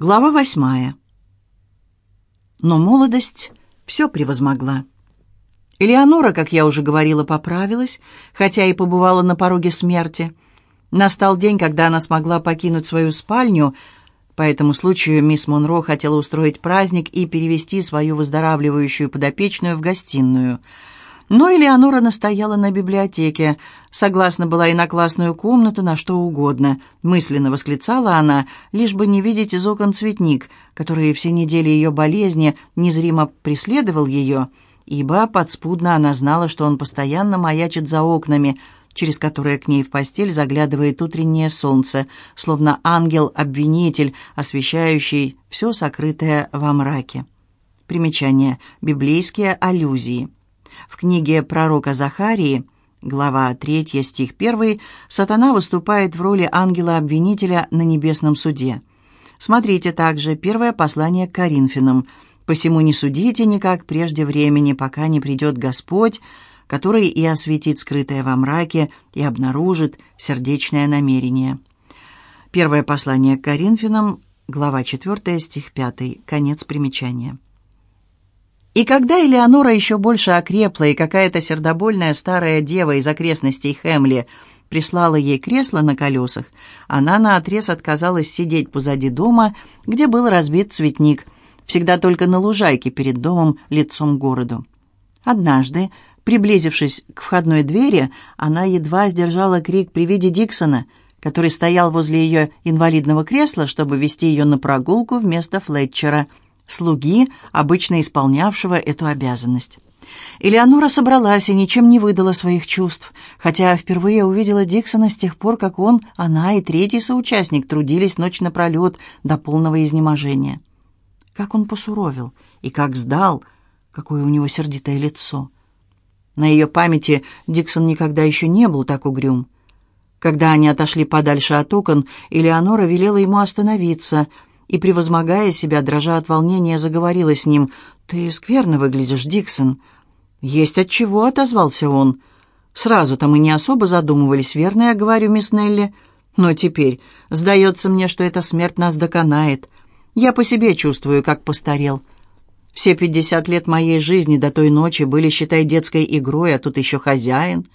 Глава восьмая. Но молодость все превозмогла. Элеонора, как я уже говорила, поправилась, хотя и побывала на пороге смерти. Настал день, когда она смогла покинуть свою спальню. По этому случаю мисс Монро хотела устроить праздник и перевести свою выздоравливающую подопечную в гостиную – но Элеонора настояла на библиотеке, согласна была и на классную комнату, на что угодно. Мысленно восклицала она, лишь бы не видеть из окон цветник, который все недели ее болезни незримо преследовал ее, ибо подспудно она знала, что он постоянно маячит за окнами, через которые к ней в постель заглядывает утреннее солнце, словно ангел-обвинитель, освещающий все сокрытое во мраке. Примечание. Библейские аллюзии. В книге пророка Захарии, глава 3, стих 1, сатана выступает в роли ангела-обвинителя на небесном суде. Смотрите также первое послание к Коринфянам. «Посему не судите никак прежде времени, пока не придет Господь, который и осветит скрытое во мраке и обнаружит сердечное намерение». Первое послание к Коринфянам, глава 4, стих 5, конец примечания. И когда Элеонора еще больше окрепла, и какая-то сердобольная старая дева из окрестностей Хемли прислала ей кресло на колесах, она наотрез отказалась сидеть позади дома, где был разбит цветник, всегда только на лужайке перед домом лицом к городу. Однажды, приблизившись к входной двери, она едва сдержала крик при виде Диксона, который стоял возле ее инвалидного кресла, чтобы вести ее на прогулку вместо Флетчера – слуги, обычно исполнявшего эту обязанность. Элеонора собралась и ничем не выдала своих чувств, хотя впервые увидела Диксона с тех пор, как он, она и третий соучастник трудились ночь напролет до полного изнеможения. Как он посуровил и как сдал, какое у него сердитое лицо. На ее памяти Диксон никогда еще не был так угрюм. Когда они отошли подальше от окон, Элеонора велела ему остановиться — и, превозмогая себя, дрожа от волнения, заговорила с ним. «Ты скверно выглядишь, Диксон». «Есть от чего», — отозвался он. «Сразу-то мы не особо задумывались, верно я говорю, мисс Нелли? Но теперь сдается мне, что эта смерть нас доконает. Я по себе чувствую, как постарел. Все пятьдесят лет моей жизни до той ночи были, считай, детской игрой, а тут еще хозяин.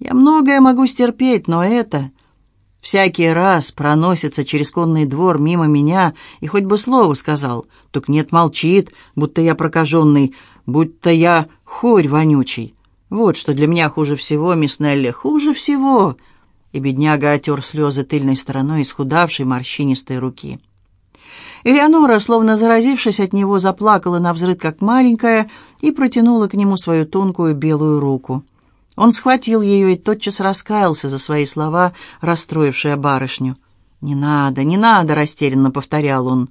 Я многое могу стерпеть, но это...» Всякий раз проносится через конный двор мимо меня и хоть бы слово сказал. Так нет, молчит, будто я прокаженный, будто я хорь вонючий. Вот что для меня хуже всего, мисс Нелли, хуже всего. И бедняга отер слезы тыльной стороной исхудавшей морщинистой руки. Элеонора, словно заразившись от него, заплакала на взрыд, как маленькая, и протянула к нему свою тонкую белую руку. Он схватил ее и тотчас раскаялся за свои слова, расстроившие барышню. «Не надо, не надо!» — растерянно повторял он.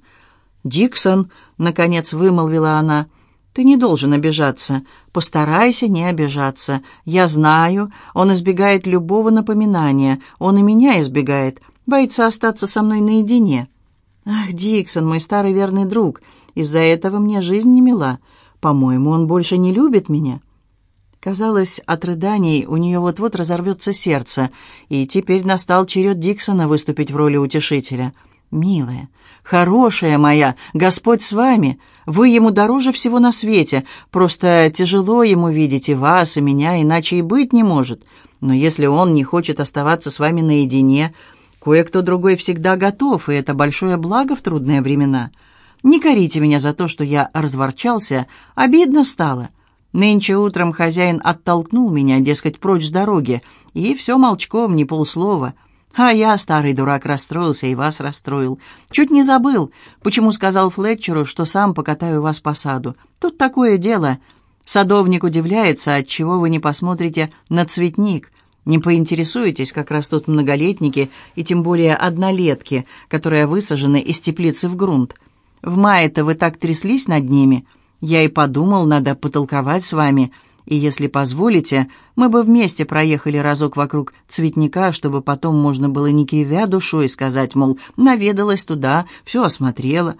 «Диксон!» — наконец вымолвила она. «Ты не должен обижаться. Постарайся не обижаться. Я знаю, он избегает любого напоминания. Он и меня избегает. Боится остаться со мной наедине». «Ах, Диксон, мой старый верный друг, из-за этого мне жизнь не мила. По-моему, он больше не любит меня». Казалось, от рыданий у нее вот-вот разорвется сердце, и теперь настал черед Диксона выступить в роли утешителя. «Милая, хорошая моя, Господь с вами, вы ему дороже всего на свете, просто тяжело ему видеть и вас, и меня, иначе и быть не может. Но если он не хочет оставаться с вами наедине, кое-кто другой всегда готов, и это большое благо в трудные времена. Не корите меня за то, что я разворчался, обидно стало». Нынче утром хозяин оттолкнул меня, дескать, прочь с дороги, и все молчком, ни полслова. А я, старый дурак, расстроился и вас расстроил. Чуть не забыл, почему сказал Флетчеру, что сам покатаю вас по саду. Тут такое дело. Садовник удивляется, отчего вы не посмотрите на цветник, не поинтересуетесь, как растут многолетники и тем более однолетки, которые высажены из теплицы в грунт. В мае-то вы так тряслись над ними — я и подумал, надо потолковать с вами, и если позволите, мы бы вместе проехали разок вокруг цветника, чтобы потом можно было не кривя душой сказать, мол, наведалась туда, все осмотрела.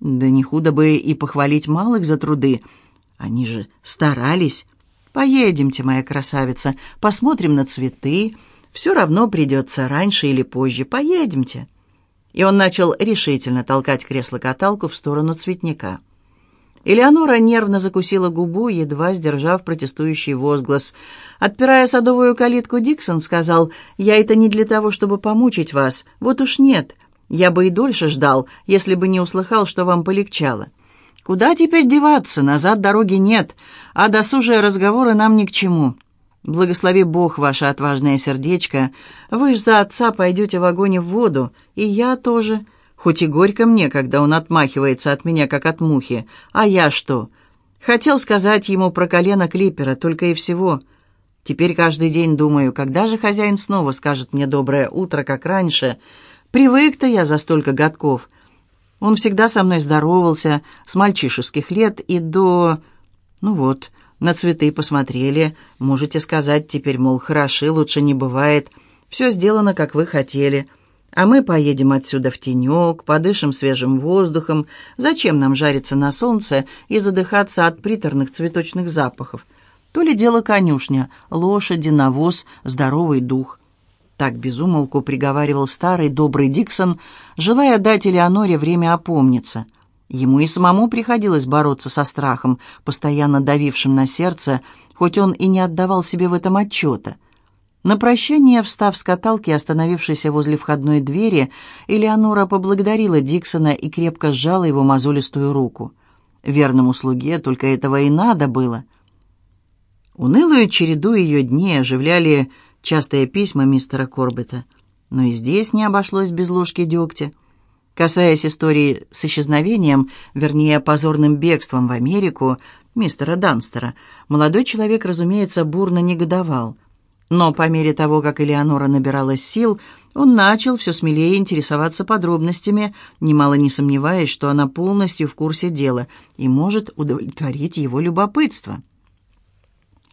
Да не худо бы и похвалить малых за труды. Они же старались. Поедемте, моя красавица, посмотрим на цветы. Все равно придется раньше или позже. Поедемте. И он начал решительно толкать кресло-каталку в сторону цветника. Элеонора нервно закусила губу, едва сдержав протестующий возглас. Отпирая садовую калитку, Диксон сказал, «Я это не для того, чтобы помучить вас. Вот уж нет. Я бы и дольше ждал, если бы не услыхал, что вам полегчало. Куда теперь деваться? Назад дороги нет, а досужие разговоры нам ни к чему. Благослови Бог ваше отважное сердечко. Вы ж за отца пойдете в огонь и в воду, и я тоже». Хоть и горько мне, когда он отмахивается от меня, как от мухи. А я что? Хотел сказать ему про колено клипера, только и всего. Теперь каждый день думаю, когда же хозяин снова скажет мне «доброе утро», как раньше. Привык-то я за столько годков. Он всегда со мной здоровался, с мальчишеских лет и до... Ну вот, на цветы посмотрели. Можете сказать теперь, мол, хороши, лучше не бывает. Все сделано, как вы хотели. А мы поедем отсюда в тенек, подышим свежим воздухом. Зачем нам жариться на солнце и задыхаться от приторных цветочных запахов? То ли дело конюшня, лошади, навоз, здоровый дух. Так безумолку приговаривал старый добрый Диксон, желая дать Элеоноре время опомниться. Ему и самому приходилось бороться со страхом, постоянно давившим на сердце, хоть он и не отдавал себе в этом отчета — на прощание, встав с каталки, остановившейся возле входной двери, Элеонора поблагодарила Диксона и крепко сжала его мозолистую руку. Верному слуге только этого и надо было. Унылую череду ее дней оживляли частые письма мистера Корбета. Но и здесь не обошлось без ложки дегтя. Касаясь истории с исчезновением, вернее, позорным бегством в Америку, мистера Данстера, молодой человек, разумеется, бурно негодовал – но по мере того, как Элеонора набиралась сил, он начал все смелее интересоваться подробностями, немало не сомневаясь, что она полностью в курсе дела и может удовлетворить его любопытство.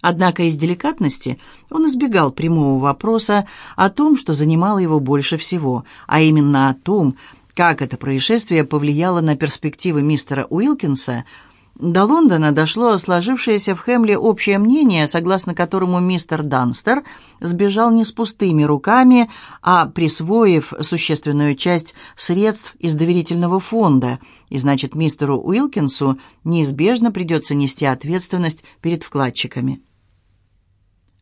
Однако из деликатности он избегал прямого вопроса о том, что занимало его больше всего, а именно о том, как это происшествие повлияло на перспективы мистера Уилкинса – до Лондона дошло сложившееся в Хемле общее мнение, согласно которому мистер Данстер сбежал не с пустыми руками, а присвоив существенную часть средств из доверительного фонда, и значит мистеру Уилкинсу неизбежно придется нести ответственность перед вкладчиками.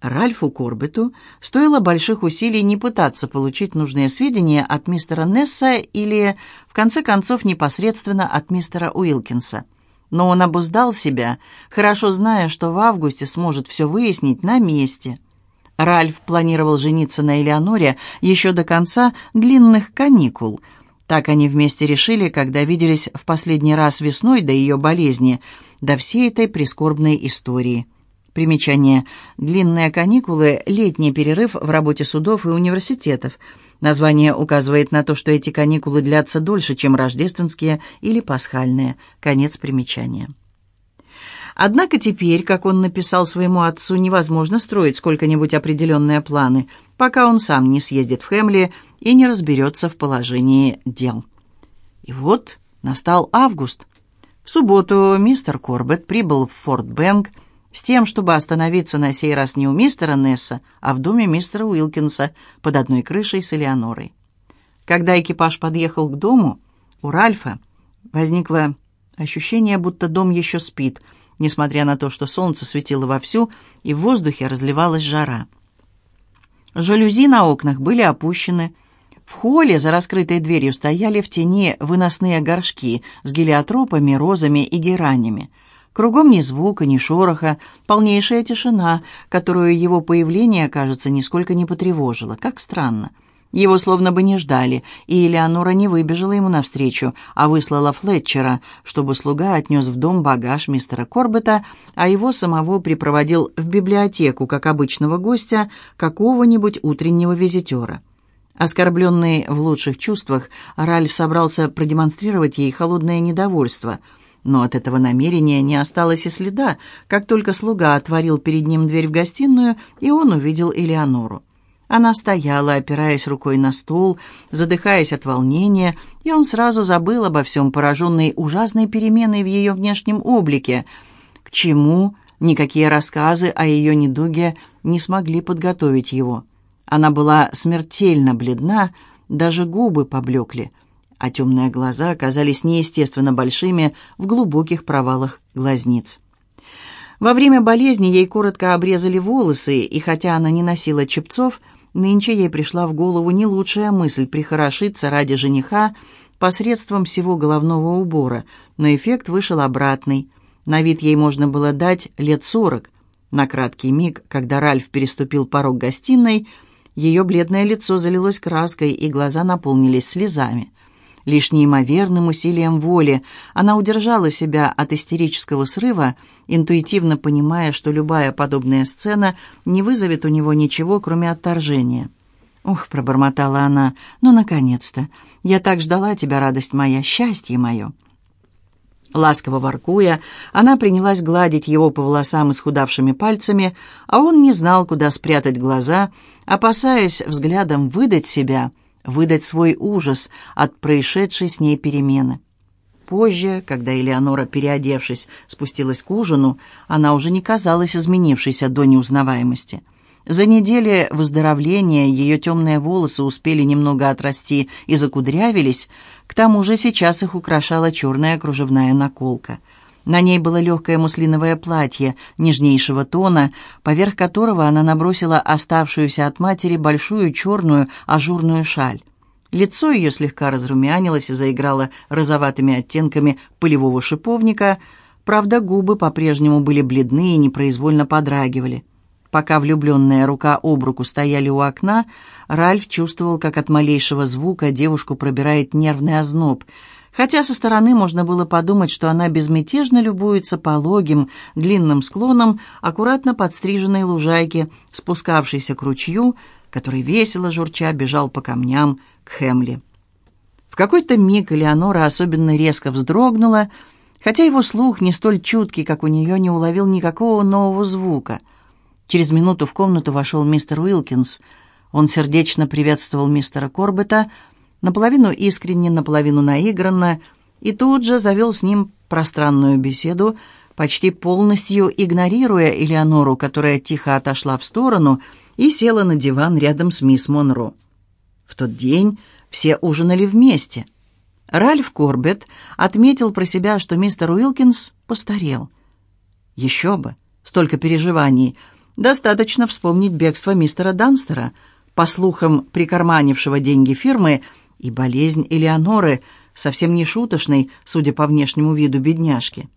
Ральфу Корбету стоило больших усилий не пытаться получить нужные сведения от мистера Несса или, в конце концов, непосредственно от мистера Уилкинса но он обуздал себя, хорошо зная, что в августе сможет все выяснить на месте. Ральф планировал жениться на Элеоноре еще до конца длинных каникул. Так они вместе решили, когда виделись в последний раз весной до ее болезни, до всей этой прискорбной истории. Примечание. Длинные каникулы – летний перерыв в работе судов и университетов – Название указывает на то, что эти каникулы длятся дольше, чем рождественские или пасхальные. Конец примечания. Однако теперь, как он написал своему отцу, невозможно строить сколько-нибудь определенные планы, пока он сам не съездит в Хемли и не разберется в положении дел. И вот настал август. В субботу мистер Корбет прибыл в Форт Бэнк, с тем, чтобы остановиться на сей раз не у мистера Несса, а в доме мистера Уилкинса под одной крышей с Элеонорой. Когда экипаж подъехал к дому, у Ральфа возникло ощущение, будто дом еще спит, несмотря на то, что солнце светило вовсю и в воздухе разливалась жара. Жалюзи на окнах были опущены. В холле за раскрытой дверью стояли в тени выносные горшки с гелиотропами, розами и геранями – Кругом ни звука, ни шороха, полнейшая тишина, которую его появление, кажется, нисколько не потревожило. Как странно. Его словно бы не ждали, и Элеонора не выбежала ему навстречу, а выслала Флетчера, чтобы слуга отнес в дом багаж мистера Корбета, а его самого припроводил в библиотеку, как обычного гостя, какого-нибудь утреннего визитера. Оскорбленный в лучших чувствах, Ральф собрался продемонстрировать ей холодное недовольство – но от этого намерения не осталось и следа, как только слуга отворил перед ним дверь в гостиную, и он увидел Элеонору. Она стояла, опираясь рукой на стол, задыхаясь от волнения, и он сразу забыл обо всем, пораженный ужасной переменой в ее внешнем облике. К чему никакие рассказы о ее недуге не смогли подготовить его. Она была смертельно бледна, даже губы поблекли — а темные глаза оказались неестественно большими в глубоких провалах глазниц. Во время болезни ей коротко обрезали волосы, и хотя она не носила чепцов, нынче ей пришла в голову не лучшая мысль прихорошиться ради жениха посредством всего головного убора, но эффект вышел обратный. На вид ей можно было дать лет сорок. На краткий миг, когда Ральф переступил порог гостиной, ее бледное лицо залилось краской, и глаза наполнились слезами. Лишь неимоверным усилием воли она удержала себя от истерического срыва, интуитивно понимая, что любая подобная сцена не вызовет у него ничего, кроме отторжения. «Ух», — пробормотала она, — «ну, наконец-то! Я так ждала тебя, радость моя, счастье мое!» Ласково воркуя, она принялась гладить его по волосам исхудавшими пальцами, а он не знал, куда спрятать глаза, опасаясь взглядом выдать себя — выдать свой ужас от происшедшей с ней перемены. Позже, когда Элеонора, переодевшись, спустилась к ужину, она уже не казалась изменившейся до неузнаваемости. За недели выздоровления ее темные волосы успели немного отрасти и закудрявились, к тому же сейчас их украшала черная кружевная наколка – на ней было легкое муслиновое платье нежнейшего тона, поверх которого она набросила оставшуюся от матери большую черную ажурную шаль. Лицо ее слегка разрумянилось и заиграло розоватыми оттенками пылевого шиповника, правда, губы по-прежнему были бледны и непроизвольно подрагивали. Пока влюбленная рука об руку стояли у окна, Ральф чувствовал, как от малейшего звука девушку пробирает нервный озноб — хотя со стороны можно было подумать, что она безмятежно любуется пологим, длинным склоном аккуратно подстриженной лужайки, спускавшейся к ручью, который весело журча бежал по камням к Хемли. В какой-то миг Элеонора особенно резко вздрогнула, хотя его слух, не столь чуткий, как у нее, не уловил никакого нового звука. Через минуту в комнату вошел мистер Уилкинс. Он сердечно приветствовал мистера Корбета, наполовину искренне, наполовину наигранно, и тут же завел с ним пространную беседу, почти полностью игнорируя Элеонору, которая тихо отошла в сторону и села на диван рядом с мисс Монро. В тот день все ужинали вместе. Ральф Корбет отметил про себя, что мистер Уилкинс постарел. Еще бы, столько переживаний. Достаточно вспомнить бегство мистера Данстера, по слухам прикарманившего деньги фирмы, и болезнь Элеоноры, совсем не шуточной, судя по внешнему виду бедняжки.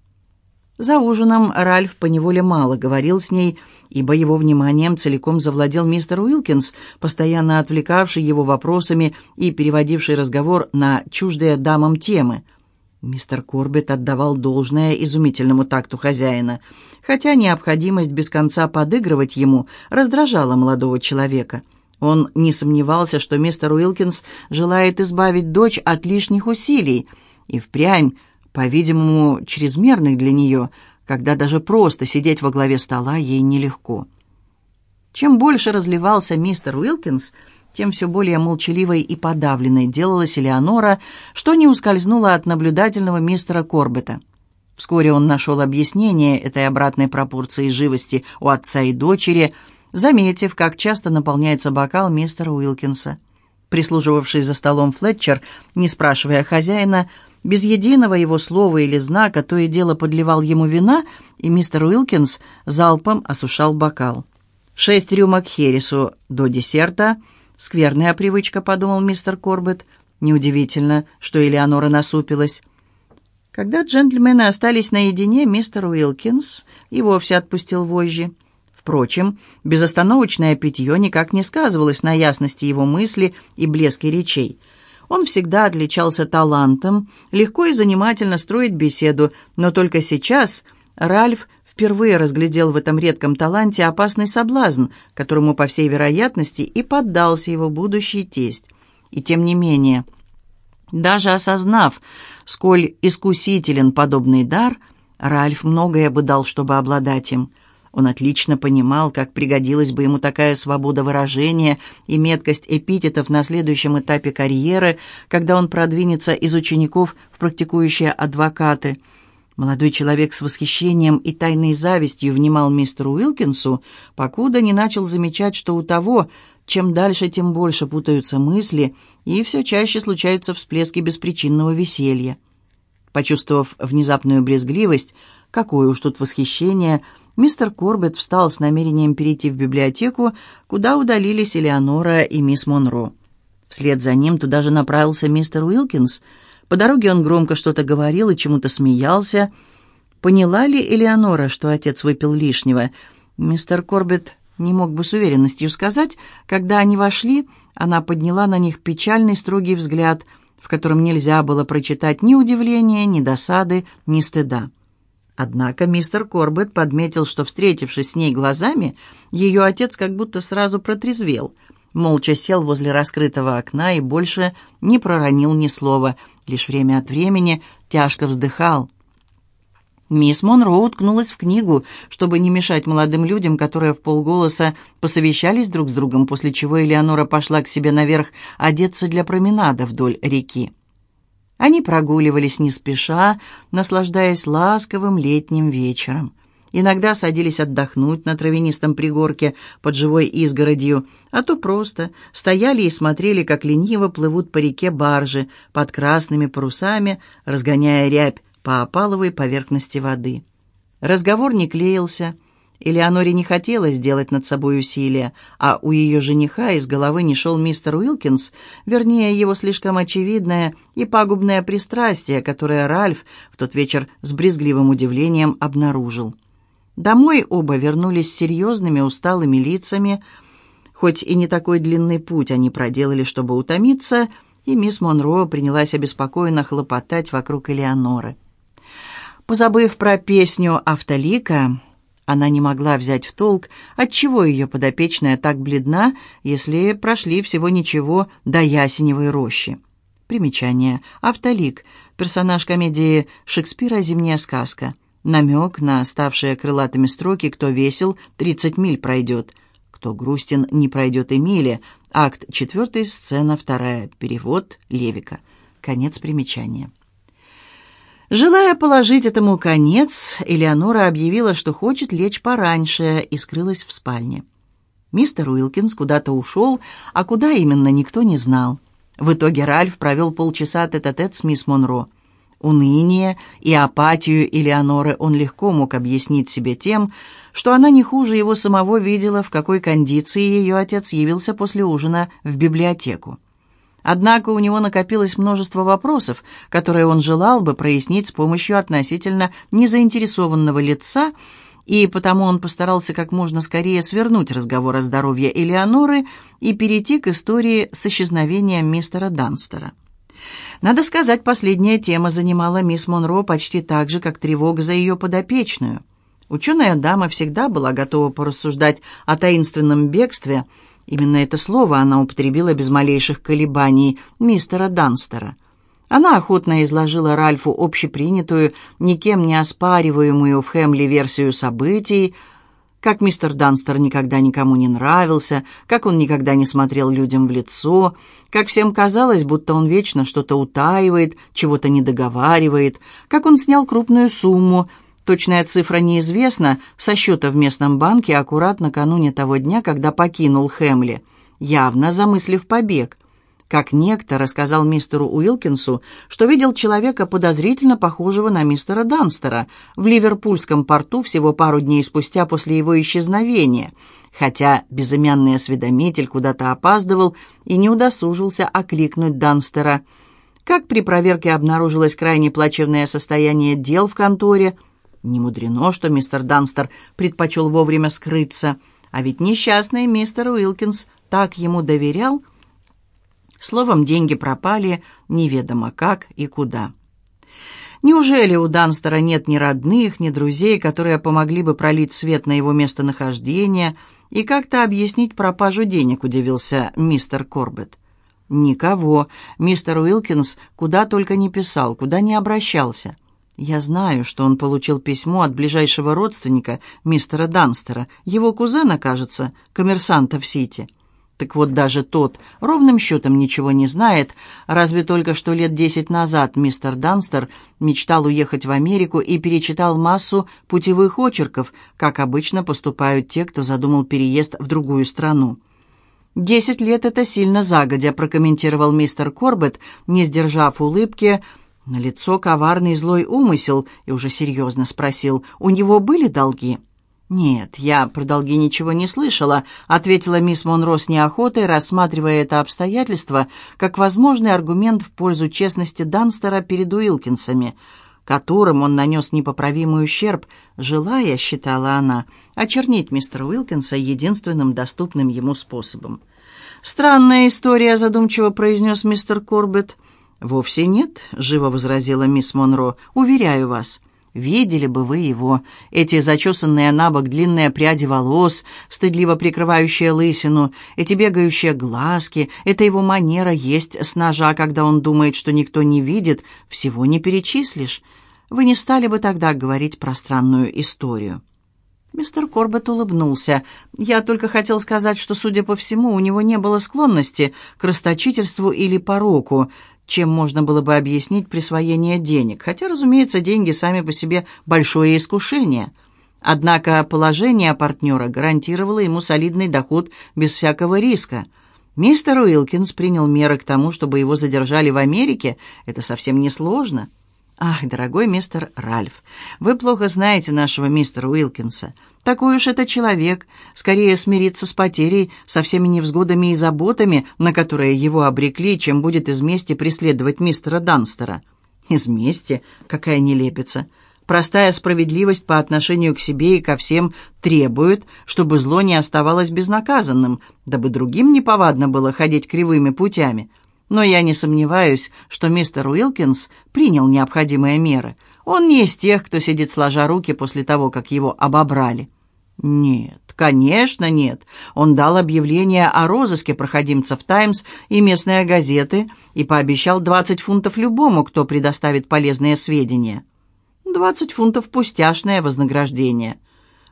За ужином Ральф поневоле мало говорил с ней, ибо его вниманием целиком завладел мистер Уилкинс, постоянно отвлекавший его вопросами и переводивший разговор на чуждые дамам темы. Мистер Корбет отдавал должное изумительному такту хозяина, хотя необходимость без конца подыгрывать ему раздражала молодого человека – он не сомневался, что мистер Уилкинс желает избавить дочь от лишних усилий, и впрямь, по-видимому, чрезмерных для нее, когда даже просто сидеть во главе стола ей нелегко. Чем больше разливался мистер Уилкинс, тем все более молчаливой и подавленной делалась Элеонора, что не ускользнуло от наблюдательного мистера Корбета. Вскоре он нашел объяснение этой обратной пропорции живости у отца и дочери – заметив, как часто наполняется бокал мистера Уилкинса. Прислуживавший за столом Флетчер, не спрашивая хозяина, без единого его слова или знака, то и дело подливал ему вина, и мистер Уилкинс залпом осушал бокал. «Шесть рюмок Хересу до десерта. Скверная привычка», — подумал мистер Корбет. Неудивительно, что Элеонора насупилась. Когда джентльмены остались наедине, мистер Уилкинс и вовсе отпустил вожжи. Впрочем, безостановочное питье никак не сказывалось на ясности его мысли и блеске речей. Он всегда отличался талантом, легко и занимательно строить беседу, но только сейчас Ральф впервые разглядел в этом редком таланте опасный соблазн, которому, по всей вероятности, и поддался его будущий тесть. И тем не менее, даже осознав, сколь искусителен подобный дар, Ральф многое бы дал, чтобы обладать им – он отлично понимал, как пригодилась бы ему такая свобода выражения и меткость эпитетов на следующем этапе карьеры, когда он продвинется из учеников в практикующие адвокаты. Молодой человек с восхищением и тайной завистью внимал мистеру Уилкинсу, покуда не начал замечать, что у того чем дальше, тем больше путаются мысли, и все чаще случаются всплески беспричинного веселья. Почувствовав внезапную брезгливость, какое уж тут восхищение, мистер Корбетт встал с намерением перейти в библиотеку, куда удалились Элеонора и мисс Монро. Вслед за ним туда же направился мистер Уилкинс. По дороге он громко что-то говорил и чему-то смеялся. Поняла ли Элеонора, что отец выпил лишнего? Мистер Корбетт не мог бы с уверенностью сказать. Когда они вошли, она подняла на них печальный строгий взгляд, в котором нельзя было прочитать ни удивления, ни досады, ни стыда. Однако мистер Корбетт подметил, что, встретившись с ней глазами, ее отец как будто сразу протрезвел – молча сел возле раскрытого окна и больше не проронил ни слова, лишь время от времени тяжко вздыхал. Мисс Монро уткнулась в книгу, чтобы не мешать молодым людям, которые в полголоса посовещались друг с другом, после чего Элеонора пошла к себе наверх одеться для променада вдоль реки. Они прогуливались не спеша, наслаждаясь ласковым летним вечером. Иногда садились отдохнуть на травянистом пригорке под живой изгородью, а то просто стояли и смотрели, как лениво плывут по реке баржи под красными парусами, разгоняя рябь по опаловой поверхности воды. Разговор не клеился. Элеоноре не хотелось сделать над собой усилия, а у ее жениха из головы не шел мистер Уилкинс, вернее, его слишком очевидное и пагубное пристрастие, которое Ральф в тот вечер с брезгливым удивлением обнаружил. Домой оба вернулись с серьезными усталыми лицами, хоть и не такой длинный путь они проделали, чтобы утомиться, и мисс Монро принялась обеспокоенно хлопотать вокруг Элеоноры. Позабыв про песню «Автолика», она не могла взять в толк, отчего ее подопечная так бледна, если прошли всего ничего до ясеневой рощи. Примечание. Автолик. Персонаж комедии Шекспира «Зимняя сказка». Намек на ставшие крылатыми строки «Кто весел, тридцать миль пройдет», «Кто грустен, не пройдет и мили», акт 4, сцена 2, перевод Левика. Конец примечания. Желая положить этому конец, Элеонора объявила, что хочет лечь пораньше, и скрылась в спальне. Мистер Уилкинс куда-то ушел, а куда именно никто не знал. В итоге Ральф провел полчаса тет-а-тет -тет с мисс Монро. Уныние и апатию Элеоноры он легко мог объяснить себе тем, что она не хуже его самого видела, в какой кондиции ее отец явился после ужина в библиотеку. Однако у него накопилось множество вопросов, которые он желал бы прояснить с помощью относительно незаинтересованного лица, и потому он постарался как можно скорее свернуть разговор о здоровье Элеоноры и перейти к истории с исчезновением мистера Данстера. Надо сказать, последняя тема занимала мисс Монро почти так же, как тревога за ее подопечную. Ученая дама всегда была готова порассуждать о таинственном бегстве. Именно это слово она употребила без малейших колебаний мистера Данстера. Она охотно изложила Ральфу общепринятую, никем не оспариваемую в Хемли версию событий, как мистер Данстер никогда никому не нравился, как он никогда не смотрел людям в лицо, как всем казалось, будто он вечно что-то утаивает, чего-то не договаривает, как он снял крупную сумму, точная цифра неизвестна, со счета в местном банке аккурат накануне того дня, когда покинул Хемли, явно замыслив побег – как некто рассказал мистеру Уилкинсу, что видел человека подозрительно похожего на мистера Данстера в Ливерпульском порту всего пару дней спустя после его исчезновения, хотя безымянный осведомитель куда-то опаздывал и не удосужился окликнуть Данстера. Как при проверке обнаружилось крайне плачевное состояние дел в конторе, не мудрено, что мистер Данстер предпочел вовремя скрыться, а ведь несчастный мистер Уилкинс так ему доверял – Словом, деньги пропали неведомо как и куда. Неужели у Данстера нет ни родных, ни друзей, которые помогли бы пролить свет на его местонахождение и как-то объяснить пропажу денег, удивился мистер Корбетт. Никого. Мистер Уилкинс куда только не писал, куда не обращался. Я знаю, что он получил письмо от ближайшего родственника, мистера Данстера, его кузена, кажется, коммерсанта в Сити. Так вот, даже тот ровным счетом ничего не знает, разве только что лет десять назад мистер Данстер мечтал уехать в Америку и перечитал массу путевых очерков, как обычно поступают те, кто задумал переезд в другую страну. «Десять лет — это сильно загодя», — прокомментировал мистер Корбет, не сдержав улыбки, на лицо коварный злой умысел, и уже серьезно спросил, «У него были долги?» «Нет, я про долги ничего не слышала», — ответила мисс Монро с неохотой, рассматривая это обстоятельство как возможный аргумент в пользу честности Данстера перед Уилкинсами, которым он нанес непоправимый ущерб, желая, считала она, очернить мистера Уилкинса единственным доступным ему способом. «Странная история», — задумчиво произнес мистер Корбетт. «Вовсе нет», — живо возразила мисс Монро, — «уверяю вас». Видели бы вы его, эти зачесанные на бок длинные пряди волос, стыдливо прикрывающие лысину, эти бегающие глазки, это его манера есть с ножа, когда он думает, что никто не видит, всего не перечислишь. Вы не стали бы тогда говорить про странную историю. Мистер Корбет улыбнулся. «Я только хотел сказать, что, судя по всему, у него не было склонности к расточительству или пороку чем можно было бы объяснить присвоение денег, хотя, разумеется, деньги сами по себе большое искушение. Однако положение партнера гарантировало ему солидный доход без всякого риска. Мистер Уилкинс принял меры к тому, чтобы его задержали в Америке. Это совсем не сложно. «Ах, дорогой мистер Ральф, вы плохо знаете нашего мистера Уилкинса. Такой уж это человек, скорее смириться с потерей, со всеми невзгодами и заботами, на которые его обрекли, чем будет из мести преследовать мистера Данстера». «Из мести? Какая нелепица!» Простая справедливость по отношению к себе и ко всем требует, чтобы зло не оставалось безнаказанным, дабы другим неповадно было ходить кривыми путями – но я не сомневаюсь, что мистер Уилкинс принял необходимые меры. Он не из тех, кто сидит сложа руки после того, как его обобрали. Нет, конечно, нет. Он дал объявление о розыске проходимцев «Таймс» и местные газеты и пообещал 20 фунтов любому, кто предоставит полезные сведения. 20 фунтов – пустяшное вознаграждение.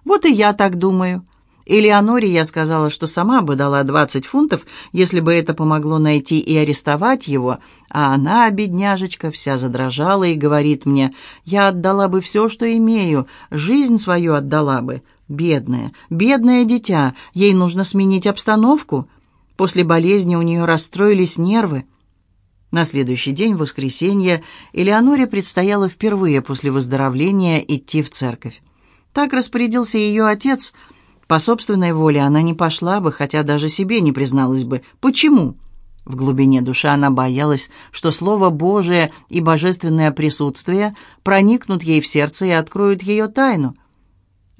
Вот и я так думаю. Элеоноре я сказала, что сама бы дала 20 фунтов, если бы это помогло найти и арестовать его, а она, бедняжечка, вся задрожала и говорит мне, «Я отдала бы все, что имею, жизнь свою отдала бы». Бедная, бедное дитя, ей нужно сменить обстановку. После болезни у нее расстроились нервы. На следующий день, в воскресенье, Элеоноре предстояло впервые после выздоровления идти в церковь. Так распорядился ее отец – по собственной воле она не пошла бы, хотя даже себе не призналась бы. Почему? В глубине души она боялась, что Слово Божие и божественное присутствие проникнут ей в сердце и откроют ее тайну.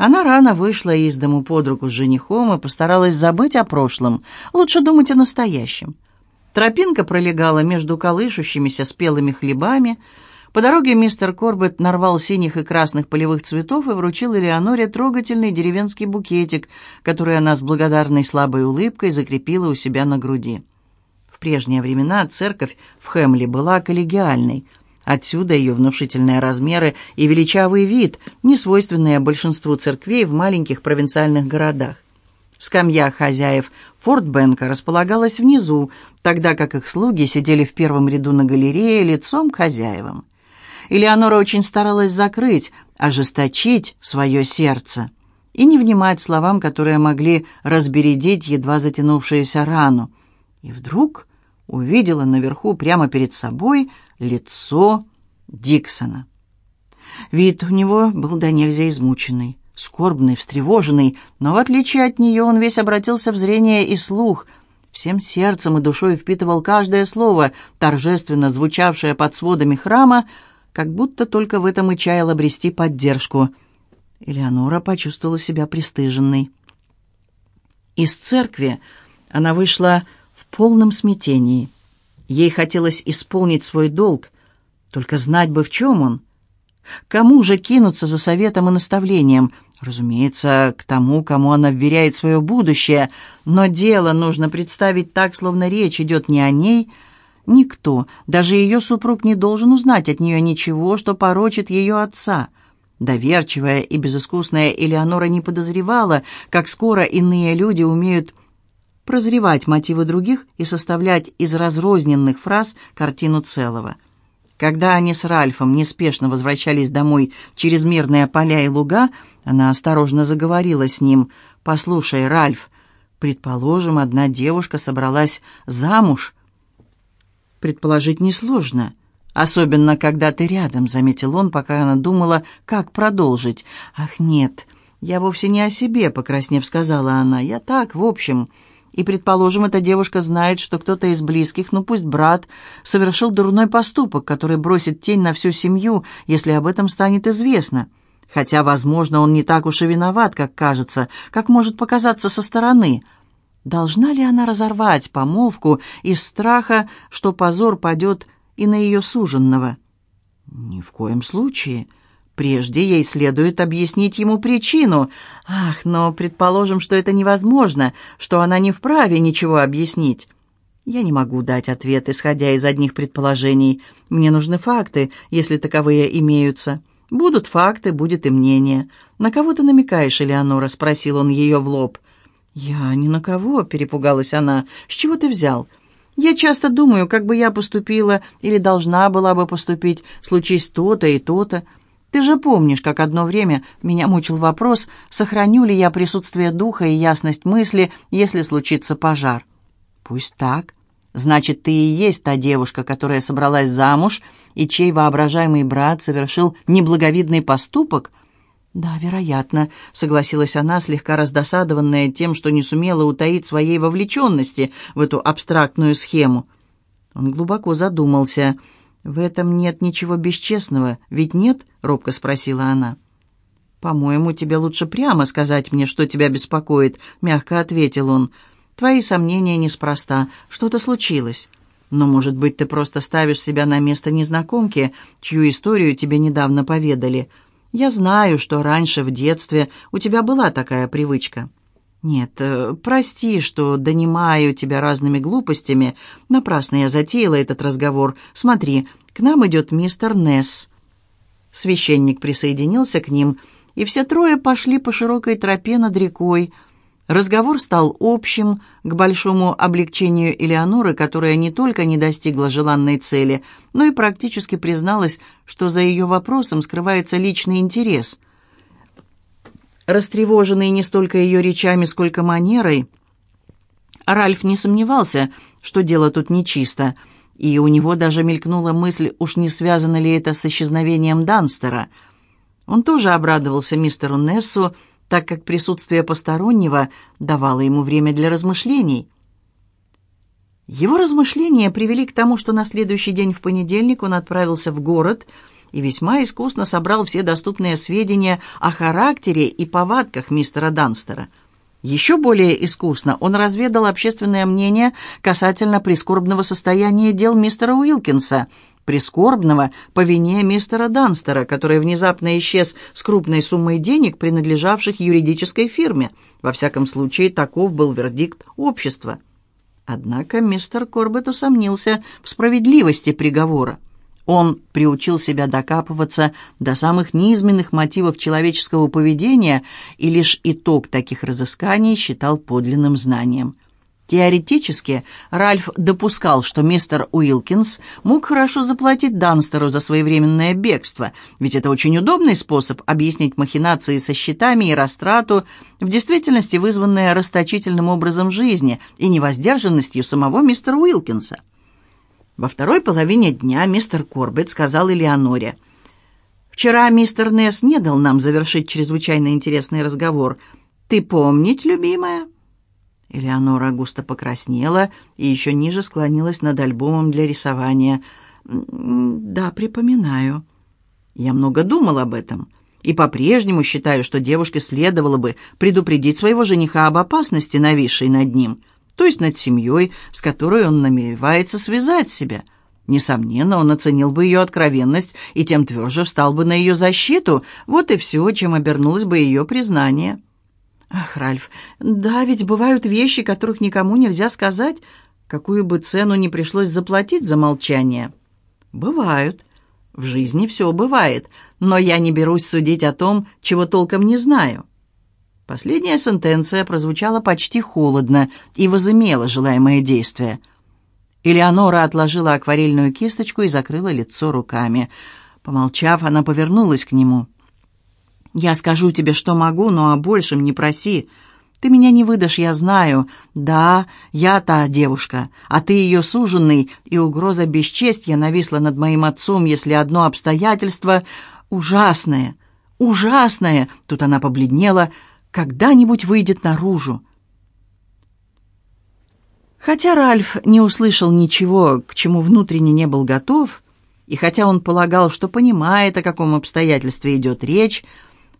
Она рано вышла из дому под руку с женихом и постаралась забыть о прошлом, лучше думать о настоящем. Тропинка пролегала между колышущимися спелыми хлебами, по дороге мистер Корбет нарвал синих и красных полевых цветов и вручил Элеоноре трогательный деревенский букетик, который она с благодарной слабой улыбкой закрепила у себя на груди. В прежние времена церковь в Хэмли была коллегиальной. Отсюда ее внушительные размеры и величавый вид, не свойственные большинству церквей в маленьких провинциальных городах. Скамья хозяев Фортбенка располагалась внизу, тогда как их слуги сидели в первом ряду на галерее лицом к хозяевам. Элеонора очень старалась закрыть, ожесточить свое сердце и не внимать словам, которые могли разбередить едва затянувшуюся рану. И вдруг увидела наверху прямо перед собой лицо Диксона. Вид у него был до нельзя измученный, скорбный, встревоженный, но в отличие от нее он весь обратился в зрение и слух — всем сердцем и душой впитывал каждое слово, торжественно звучавшее под сводами храма, как будто только в этом и чаял обрести поддержку. Элеонора почувствовала себя пристыженной. Из церкви она вышла в полном смятении. Ей хотелось исполнить свой долг, только знать бы, в чем он. Кому же кинуться за советом и наставлением? Разумеется, к тому, кому она вверяет свое будущее, но дело нужно представить так, словно речь идет не о ней, Никто, даже ее супруг, не должен узнать от нее ничего, что порочит ее отца. Доверчивая и безыскусная Элеонора не подозревала, как скоро иные люди умеют прозревать мотивы других и составлять из разрозненных фраз картину целого. Когда они с Ральфом неспешно возвращались домой через мирные поля и луга, она осторожно заговорила с ним. «Послушай, Ральф, Предположим, одна девушка собралась замуж. Предположить несложно, особенно когда ты рядом, заметил он, пока она думала, как продолжить. Ах, нет, я вовсе не о себе, покраснев, сказала она. Я так, в общем. И, предположим, эта девушка знает, что кто-то из близких, ну пусть брат, совершил дурной поступок, который бросит тень на всю семью, если об этом станет известно. Хотя, возможно, он не так уж и виноват, как кажется, как может показаться со стороны. Должна ли она разорвать помолвку из страха, что позор падет и на ее суженного? Ни в коем случае. Прежде ей следует объяснить ему причину. Ах, но предположим, что это невозможно, что она не вправе ничего объяснить. Я не могу дать ответ, исходя из одних предположений. Мне нужны факты, если таковые имеются. Будут факты, будет и мнение. На кого ты намекаешь, Элеонора?» — спросил он ее в лоб. «Я ни на кого», — перепугалась она. «С чего ты взял?» «Я часто думаю, как бы я поступила или должна была бы поступить, случись то-то и то-то. Ты же помнишь, как одно время меня мучил вопрос, сохраню ли я присутствие духа и ясность мысли, если случится пожар. Пусть так. Значит, ты и есть та девушка, которая собралась замуж и чей воображаемый брат совершил неблаговидный поступок? Да, вероятно, согласилась она, слегка раздосадованная тем, что не сумела утаить своей вовлеченности в эту абстрактную схему. Он глубоко задумался — «В этом нет ничего бесчестного, ведь нет?» — робко спросила она. «По-моему, тебе лучше прямо сказать мне, что тебя беспокоит», — мягко ответил он. «Твои сомнения неспроста. Что-то случилось. Но, может быть, ты просто ставишь себя на место незнакомки, чью историю тебе недавно поведали. Я знаю, что раньше, в детстве, у тебя была такая привычка». «Нет, э, прости, что донимаю тебя разными глупостями. Напрасно я затеяла этот разговор. Смотри, к нам идет мистер Несс». Священник присоединился к ним, и все трое пошли по широкой тропе над рекой. Разговор стал общим, к большому облегчению Элеоноры, которая не только не достигла желанной цели, но и практически призналась, что за ее вопросом скрывается личный интерес – Растревоженный не столько ее речами, сколько манерой, Ральф не сомневался, что дело тут нечисто, и у него даже мелькнула мысль, уж не связано ли это с исчезновением Данстера. Он тоже обрадовался мистеру Нессу, так как присутствие постороннего давало ему время для размышлений. Его размышления привели к тому, что на следующий день в понедельник он отправился в город – и весьма искусно собрал все доступные сведения о характере и повадках мистера Данстера. Еще более искусно он разведал общественное мнение касательно прискорбного состояния дел мистера Уилкинса, прискорбного по вине мистера Данстера, который внезапно исчез с крупной суммой денег, принадлежавших юридической фирме. Во всяком случае, таков был вердикт общества. Однако мистер Корбет усомнился в справедливости приговора. Он приучил себя докапываться до самых низменных мотивов человеческого поведения и лишь итог таких разысканий считал подлинным знанием. Теоретически Ральф допускал, что мистер Уилкинс мог хорошо заплатить Данстеру за своевременное бегство, ведь это очень удобный способ объяснить махинации со счетами и растрату, в действительности вызванные расточительным образом жизни и невоздержанностью самого мистера Уилкинса. Во второй половине дня мистер Корбет сказал Элеоноре, «Вчера мистер Несс не дал нам завершить чрезвычайно интересный разговор. Ты помнить, любимая?» Элеонора густо покраснела и еще ниже склонилась над альбомом для рисования. «Да, припоминаю. Я много думал об этом» и по-прежнему считаю, что девушке следовало бы предупредить своего жениха об опасности, нависшей над ним то есть над семьей, с которой он намеревается связать себя. Несомненно, он оценил бы ее откровенность и тем тверже встал бы на ее защиту. Вот и все, чем обернулось бы ее признание. Ах, Ральф, да, ведь бывают вещи, которых никому нельзя сказать, какую бы цену ни пришлось заплатить за молчание. Бывают. В жизни все бывает, но я не берусь судить о том, чего толком не знаю. Последняя сентенция прозвучала почти холодно и возымела желаемое действие. Элеонора отложила акварельную кисточку и закрыла лицо руками. Помолчав, она повернулась к нему. «Я скажу тебе, что могу, но о большем не проси. Ты меня не выдашь, я знаю. Да, я та девушка, а ты ее суженный, и угроза бесчестья нависла над моим отцом, если одно обстоятельство ужасное, ужасное, тут она побледнела, когда-нибудь выйдет наружу. Хотя Ральф не услышал ничего, к чему внутренне не был готов, и хотя он полагал, что понимает, о каком обстоятельстве идет речь,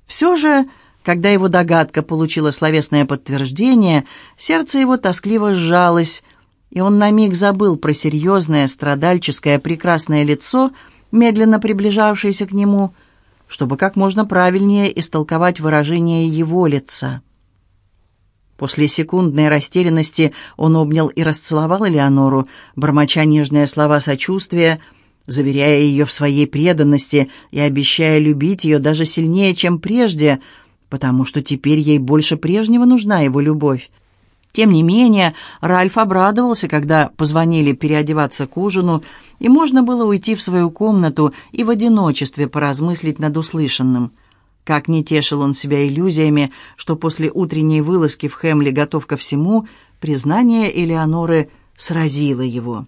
все же, когда его догадка получила словесное подтверждение, сердце его тоскливо сжалось, и он на миг забыл про серьезное, страдальческое, прекрасное лицо, медленно приближавшееся к нему, чтобы как можно правильнее истолковать выражение его лица. После секундной растерянности он обнял и расцеловал Элеонору, бормоча нежные слова сочувствия, заверяя ее в своей преданности и обещая любить ее даже сильнее, чем прежде, потому что теперь ей больше прежнего нужна его любовь. Тем не менее, Ральф обрадовался, когда позвонили переодеваться к ужину, и можно было уйти в свою комнату и в одиночестве поразмыслить над услышанным – как не тешил он себя иллюзиями, что после утренней вылазки в Хемли готов ко всему, признание Элеоноры сразило его.